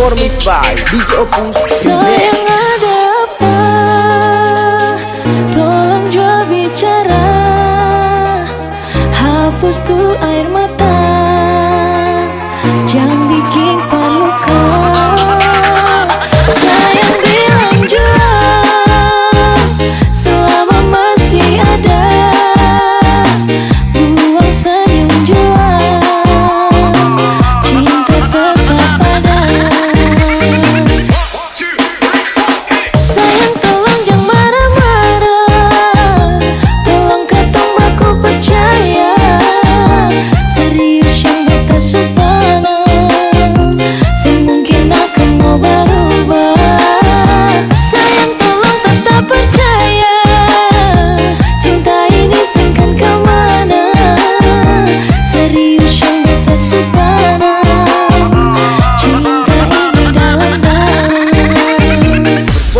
Performance by DJ Opus Tolong jual bicara. Hapus tuh air mata.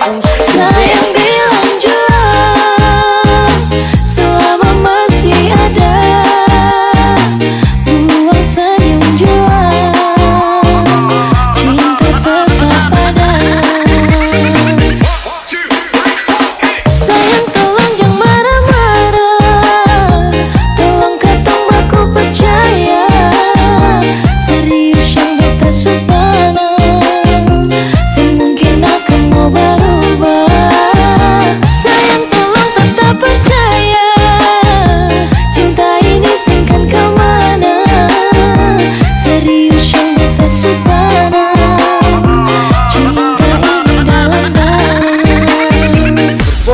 puse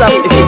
up. If you